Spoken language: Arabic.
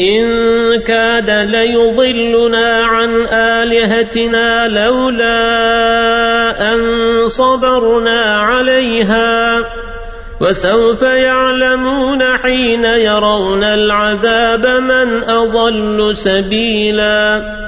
إن كاد ليضلنا عن آلهتنا لولا أن صبرنا عليها وسوف يعلمون حين يرون العذاب من أضل سبيلاً